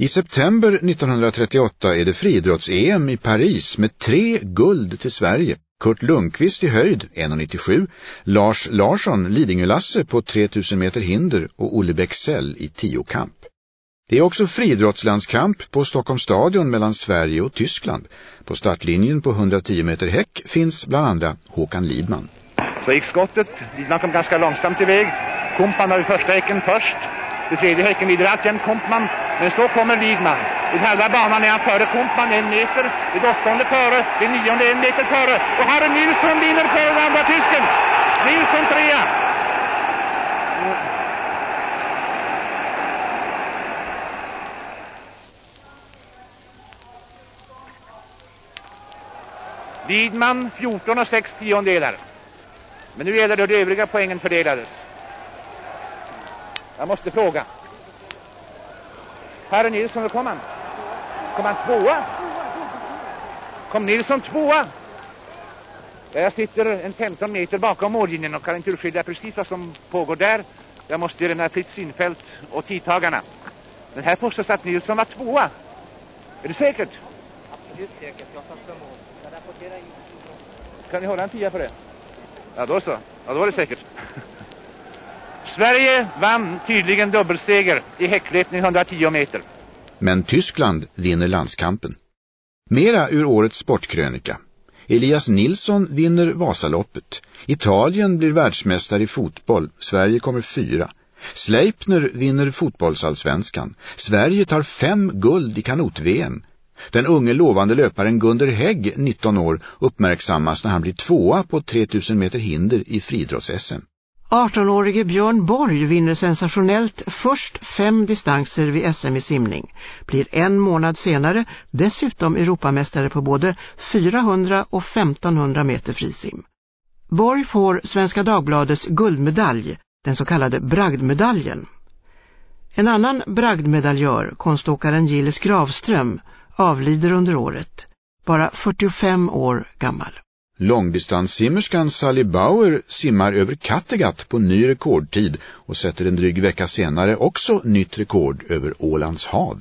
I september 1938 är det friidrotts-EM i Paris med tre guld till Sverige. Kurt Lundqvist i höjd 1,97, Lars Larsson Lidingö-Lasse, på 3000 meter hinder och Olle Bexell i tiokamp. Det är också friidrottslandskamp på Stockholms stadion mellan Sverige och Tyskland. På startlinjen på 110 meter häck finns bland andra Håkan Lidman. Så gick skottet, Lidman kom ganska långsamt iväg. Kumpan har i första häcken först. I tredje häcken vidare alltjämt Kompman. Men så kommer Lidman. I halva banan är han före Kompman en meter. I åttonde före. I nionde en meter före. Och Harry Nilsson vinner före den andra tysken. Nilsson trea. Widman 14 och 6 tiondelar. Men nu gäller det hur de övriga poängen fördelades. Jag måste fråga. Herre Nilsson, hur kom han? Kom han tvåa? Kom Nilsson tvåa? Jag sitter en 15 meter bakom mållinjen och kan inte urskilja precis vad som pågår där. Jag måste lämna fritt synfält och tidtagarna. Men här påstås att Nilsson var tvåa. Är det säkert? Absolut säkert. Jag satt för mål. Jag rapporterar in. Kan ni hålla en tia för det? Ja, då så. Ja, då var det säkert. Sverige vann tydligen dubbelseger i häcklöpning 110 meter. Men Tyskland vinner landskampen. Mera ur årets sportkrönika. Elias Nilsson vinner Vasaloppet. Italien blir världsmästare i fotboll. Sverige kommer fyra. Sleipner vinner fotbollsallsvenskan. Sverige tar fem guld i kanot-VM. Den unge lovande löparen Gunder Hägg, 19 år, uppmärksammas när han blir tvåa på 3000 meter hinder i friidrotts-SM. 18-årige Björn Borg vinner sensationellt först fem distanser vid SM i simning. Blir en månad senare dessutom Europamästare på både 400 och 1500 meter frisim. Borg får Svenska Dagbladets guldmedalj, den så kallade bragdmedaljen. En annan bragdmedaljör, konståkaren Gilles Gravström, avlider under året, bara 45 år gammal. Långdistanssimmerskan Sally Bauer simmar över Kattegatt på ny rekordtid och sätter en dryg vecka senare också nytt rekord över Ålands hav.